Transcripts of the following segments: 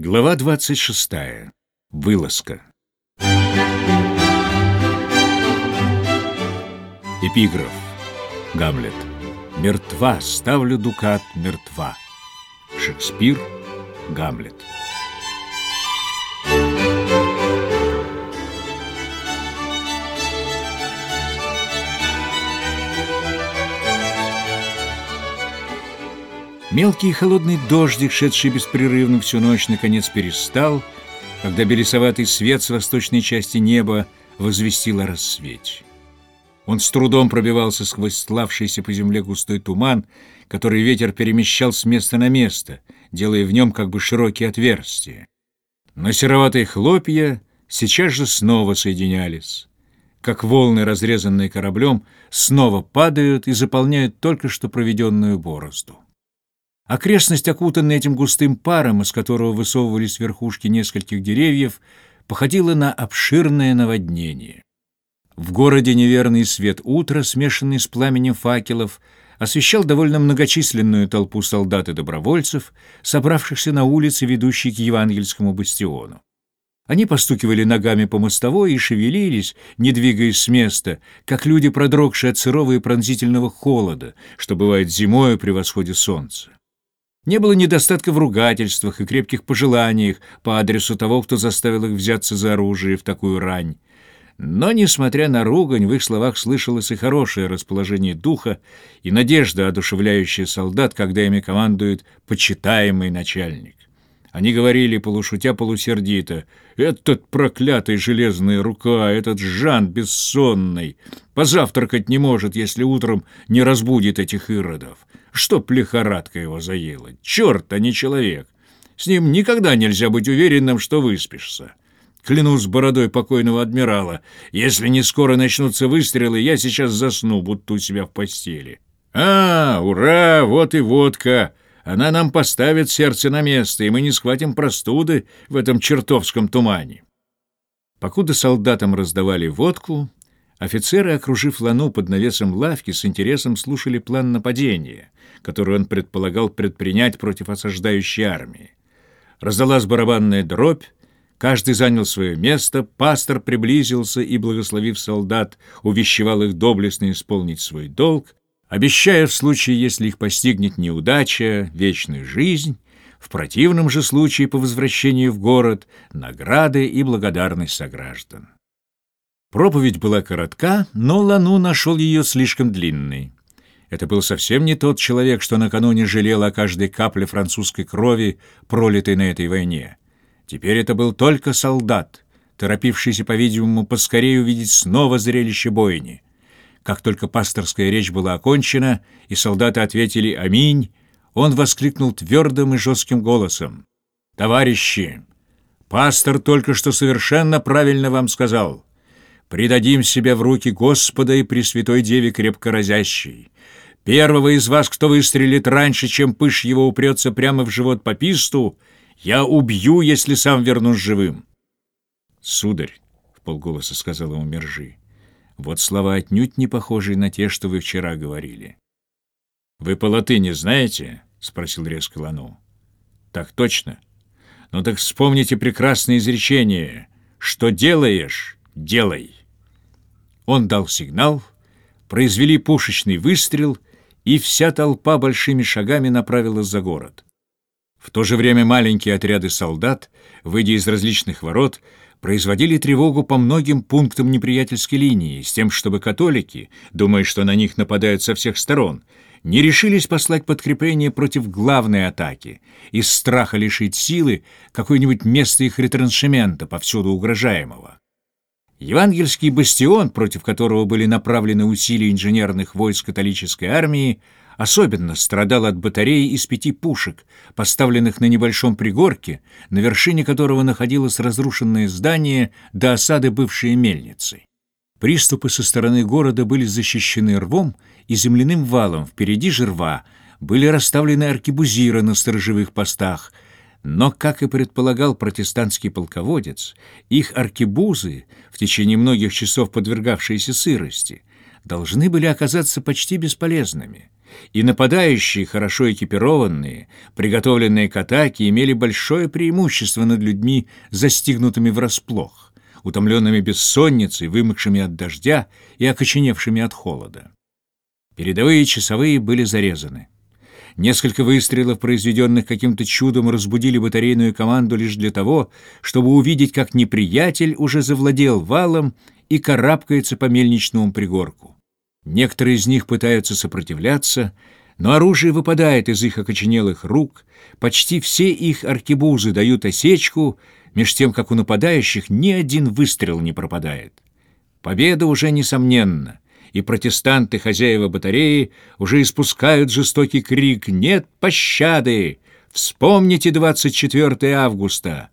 Глава 26. Вылазка. Эпиграф. Гамлет. Мертва, ставлю дукат, мертва. Шекспир. Гамлет. Мелкий холодный дождик, шедший беспрерывно всю ночь, наконец перестал, когда белесоватый свет с восточной части неба возвестил о рассвете. Он с трудом пробивался сквозь славшийся по земле густой туман, который ветер перемещал с места на место, делая в нем как бы широкие отверстия. Но сероватые хлопья сейчас же снова соединялись, как волны, разрезанные кораблем, снова падают и заполняют только что проведенную борозду. Окрестность, окутанная этим густым паром, из которого высовывались верхушки нескольких деревьев, походила на обширное наводнение. В городе неверный свет утра, смешанный с пламенем факелов, освещал довольно многочисленную толпу солдат и добровольцев, собравшихся на улице, ведущей к Евангельскому бастиону. Они постукивали ногами по мостовой и шевелились, не двигаясь с места, как люди, продрогшие от сырого и пронзительного холода, что бывает зимою при восходе солнца. Не было недостатка в ругательствах и крепких пожеланиях по адресу того, кто заставил их взяться за оружие в такую рань. Но, несмотря на ругань, в их словах слышалось и хорошее расположение духа, и надежда, одушевляющая солдат, когда ими командует почитаемый начальник. Они говорили, полушутя полусердито, «Этот проклятый железная рука, этот Жан бессонный, позавтракать не может, если утром не разбудит этих иродов. Чтоб лихорадка его заела. Черт, а не человек. С ним никогда нельзя быть уверенным, что выспишься. Клянусь бородой покойного адмирала, если не скоро начнутся выстрелы, я сейчас засну, будто у себя в постели. А, ура, вот и водка. Она нам поставит сердце на место, и мы не схватим простуды в этом чертовском тумане. Покуда солдатам раздавали водку, Офицеры, окружив Лану под навесом лавки, с интересом слушали план нападения, который он предполагал предпринять против осаждающей армии. Раздалась барабанная дробь, каждый занял свое место, пастор приблизился и, благословив солдат, увещевал их доблестно исполнить свой долг, обещая в случае, если их постигнет неудача, вечную жизнь, в противном же случае по возвращении в город награды и благодарность сограждан. Проповедь была коротка, но Лану нашел ее слишком длинной. Это был совсем не тот человек, что накануне жалел о каждой капле французской крови, пролитой на этой войне. Теперь это был только солдат, торопившийся, по-видимому, поскорее увидеть снова зрелище бойни. Как только пасторская речь была окончена, и солдаты ответили «Аминь», он воскликнул твердым и жестким голосом. «Товарищи, пастор только что совершенно правильно вам сказал» предадим себя в руки Господа и Пресвятой Деве крепко разящей. Первого из вас, кто выстрелит раньше, чем пыш его упрется прямо в живот пописту, я убью, если сам вернусь живым. Сударь, — в полголоса сказал ему Мержи, — вот слова отнюдь не похожие на те, что вы вчера говорили. — Вы по латыни знаете? — спросил резко Лану. — Так точно. Ну так вспомните прекрасное изречение. Что делаешь, делай. Он дал сигнал, произвели пушечный выстрел, и вся толпа большими шагами направилась за город. В то же время маленькие отряды солдат, выйдя из различных ворот, производили тревогу по многим пунктам неприятельской линии, с тем, чтобы католики, думая, что на них нападают со всех сторон, не решились послать подкрепление против главной атаки, из страха лишить силы какое-нибудь место их ретраншемента, повсюду угрожаемого. Евангельский бастион, против которого были направлены усилия инженерных войск католической армии, особенно страдал от батареи из пяти пушек, поставленных на небольшом пригорке, на вершине которого находилось разрушенное здание до осады бывшей мельницы. Приступы со стороны города были защищены рвом и земляным валом, впереди же рва были расставлены аркебузиры на сторожевых постах — но, как и предполагал протестантский полководец, их аркебузы, в течение многих часов подвергавшиеся сырости, должны были оказаться почти бесполезными, и нападающие, хорошо экипированные, приготовленные к атаке, имели большое преимущество над людьми, застигнутыми врасплох, утомленными бессонницей, вымокшими от дождя и окоченевшими от холода. Передовые часовые были зарезаны. Несколько выстрелов, произведенных каким-то чудом, разбудили батарейную команду лишь для того, чтобы увидеть, как неприятель уже завладел валом и карабкается по мельничному пригорку. Некоторые из них пытаются сопротивляться, но оружие выпадает из их окоченелых рук, почти все их аркебузы дают осечку, меж тем, как у нападающих ни один выстрел не пропадает. Победа уже несомненна, и протестанты, хозяева батареи, уже испускают жестокий крик «Нет пощады! Вспомните 24 августа!»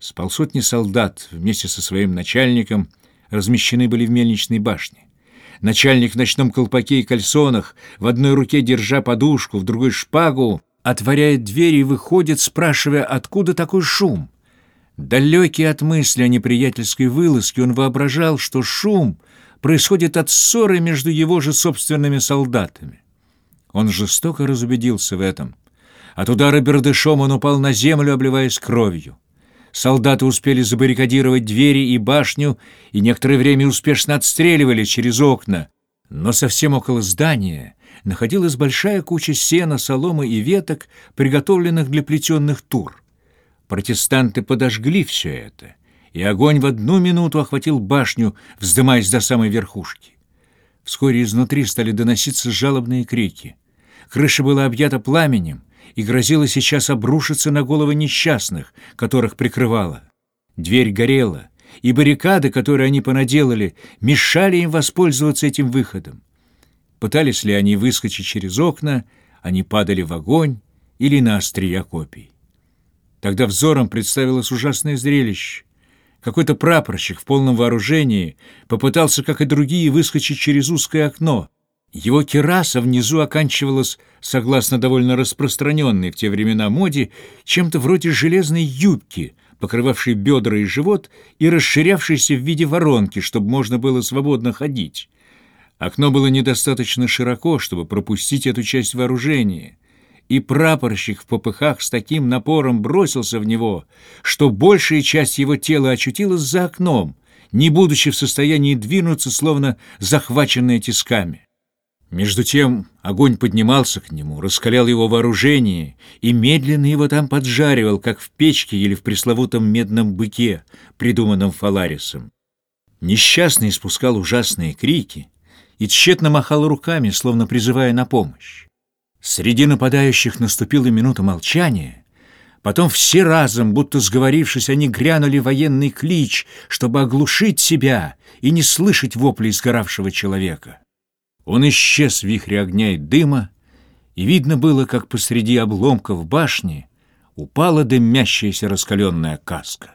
С полсотни солдат вместе со своим начальником размещены были в мельничной башне. Начальник в ночном колпаке и кальсонах, в одной руке держа подушку, в другой шпагу, отворяет дверь и выходит, спрашивая, откуда такой шум. Далекий от мысли о неприятельской вылазке, он воображал, что шум происходит от ссоры между его же собственными солдатами. Он жестоко разубедился в этом. От удара бердышом он упал на землю, обливаясь кровью. Солдаты успели забаррикадировать двери и башню и некоторое время успешно отстреливали через окна. Но совсем около здания находилась большая куча сена, соломы и веток, приготовленных для плетенных тур. Протестанты подожгли все это, и огонь в одну минуту охватил башню, вздымаясь до самой верхушки. Вскоре изнутри стали доноситься жалобные крики. Крыша была объята пламенем, и грозила сейчас обрушиться на головы несчастных, которых прикрывала. Дверь горела, и баррикады, которые они понаделали, мешали им воспользоваться этим выходом. Пытались ли они выскочить через окна, они падали в огонь или на острия копий. Тогда взором представилось ужасное зрелище. Какой-то прапорщик в полном вооружении попытался, как и другие, выскочить через узкое окно, его кераса внизу оканчивалась, согласно довольно распространенной в те времена моде, чем-то вроде железной юбки, покрывавшей бедра и живот и расширявшейся в виде воронки, чтобы можно было свободно ходить. Окно было недостаточно широко, чтобы пропустить эту часть вооружения, и прапорщик в попыхах с таким напором бросился в него, что большая часть его тела очутилась за окном, не будучи в состоянии двинуться, словно захваченная тисками. Между тем огонь поднимался к нему, раскалял его вооружение и медленно его там поджаривал, как в печке или в пресловутом медном быке, придуманном Фаларисом. Несчастный испускал ужасные крики и тщетно махал руками, словно призывая на помощь. Среди нападающих наступила минута молчания, потом все разом, будто сговорившись, они грянули военный клич, чтобы оглушить себя и не слышать воплей сгоравшего человека. Он исчез в вихре огня и дыма, и видно было, как посреди обломков башни упала дымящаяся раскаленная каска.